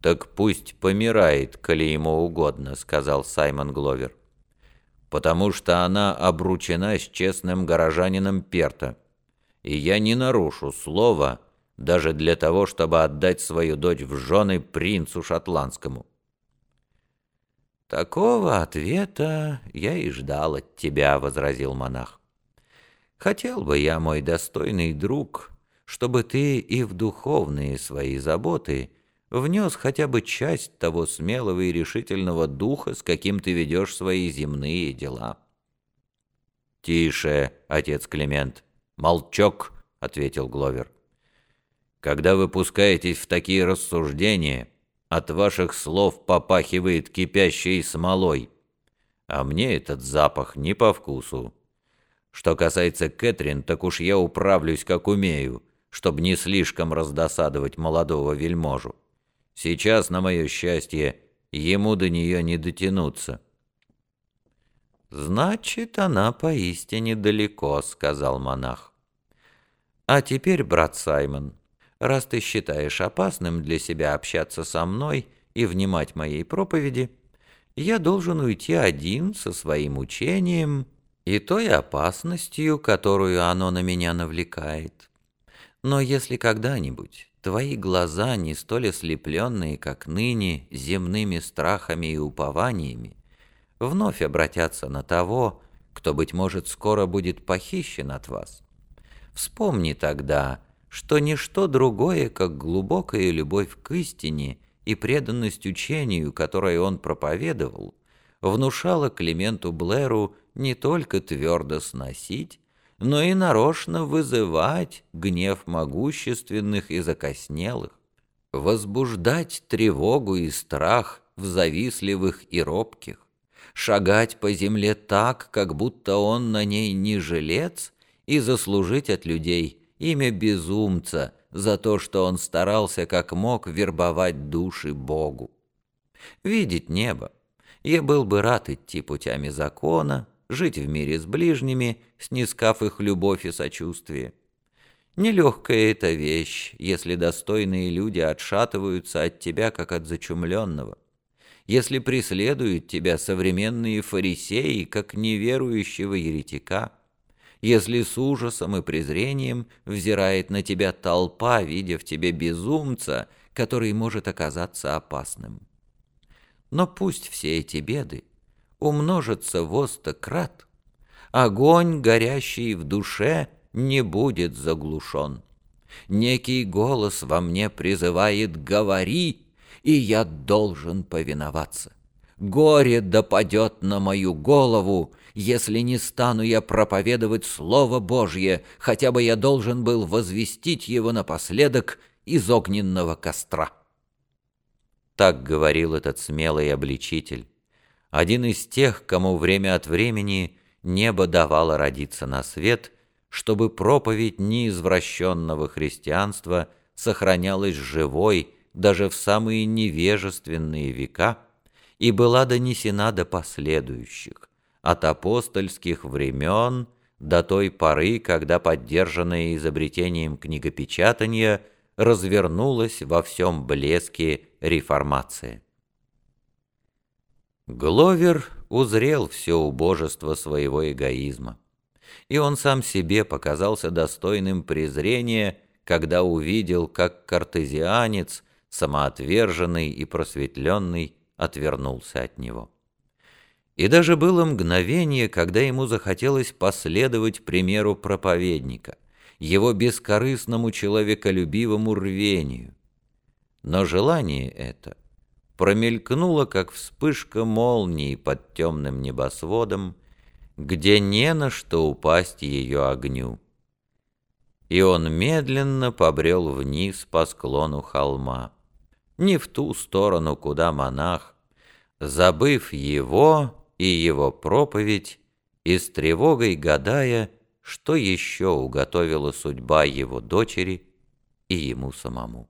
«Так пусть помирает, коли ему угодно», — сказал Саймон Гловер. «Потому что она обручена с честным горожанином Перта, и я не нарушу слова даже для того, чтобы отдать свою дочь в жены принцу шотландскому». «Такого ответа я и ждал от тебя», — возразил монах. «Хотел бы я, мой достойный друг, чтобы ты и в духовные свои заботы внес хотя бы часть того смелого и решительного духа, с каким ты ведешь свои земные дела». «Тише, отец Климент, молчок», — ответил Гловер. «Когда вы пускаетесь в такие рассуждения...» От ваших слов попахивает кипящей смолой, а мне этот запах не по вкусу. Что касается Кэтрин, так уж я управлюсь как умею, чтобы не слишком раздосадовать молодого вельможу. Сейчас, на мое счастье, ему до нее не дотянуться». «Значит, она поистине далеко», — сказал монах. «А теперь, брат Саймон, раз ты считаешь опасным для себя общаться со мной и внимать моей проповеди, я должен уйти один со своим учением и той опасностью, которую оно на меня навлекает. Но если когда-нибудь твои глаза, не столь ослепленные, как ныне, земными страхами и упованиями, вновь обратятся на того, кто, быть может, скоро будет похищен от вас, вспомни тогда, что ничто другое, как глубокая любовь к истине и преданность учению, которое он проповедовал, внушало Клименту Блэру не только твердо сносить, но и нарочно вызывать гнев могущественных и закоснелых, возбуждать тревогу и страх в завистливых и робких, шагать по земле так, как будто он на ней не жилец, и заслужить от людей имя безумца за то, что он старался как мог вербовать души Богу. Видеть небо. Я был бы рад идти путями закона, жить в мире с ближними, снискав их любовь и сочувствие. Нелегкая эта вещь, если достойные люди отшатываются от тебя, как от зачумленного. Если преследуют тебя современные фарисеи, как неверующего еретика – если с ужасом и презрением взирает на тебя толпа, видя в тебе безумца, который может оказаться опасным. Но пусть все эти беды умножатся в крат, огонь, горящий в душе, не будет заглушен. Некий голос во мне призывает «говори», и я должен повиноваться. Горе допадет на мою голову, если не стану я проповедовать Слово Божье, хотя бы я должен был возвестить его напоследок из огненного костра. Так говорил этот смелый обличитель, один из тех, кому время от времени небо давало родиться на свет, чтобы проповедь неизвращенного христианства сохранялась живой даже в самые невежественные века и была донесена до последующих от апостольских времен до той поры, когда поддержанное изобретением книгопечатания развернулась во всем блеске реформация. Гловер узрел все убожество своего эгоизма, и он сам себе показался достойным презрения, когда увидел, как картезианец, самоотверженный и просветленный, отвернулся от него. И даже было мгновение, когда ему захотелось последовать примеру проповедника, его бескорыстному человеколюбивому рвению. Но желание это промелькнуло, как вспышка молнии под темным небосводом, где не на что упасть ее огню. И он медленно побрел вниз по склону холма, не в ту сторону, куда монах, забыв его, и его проповедь, и с тревогой гадая, что еще уготовила судьба его дочери и ему самому.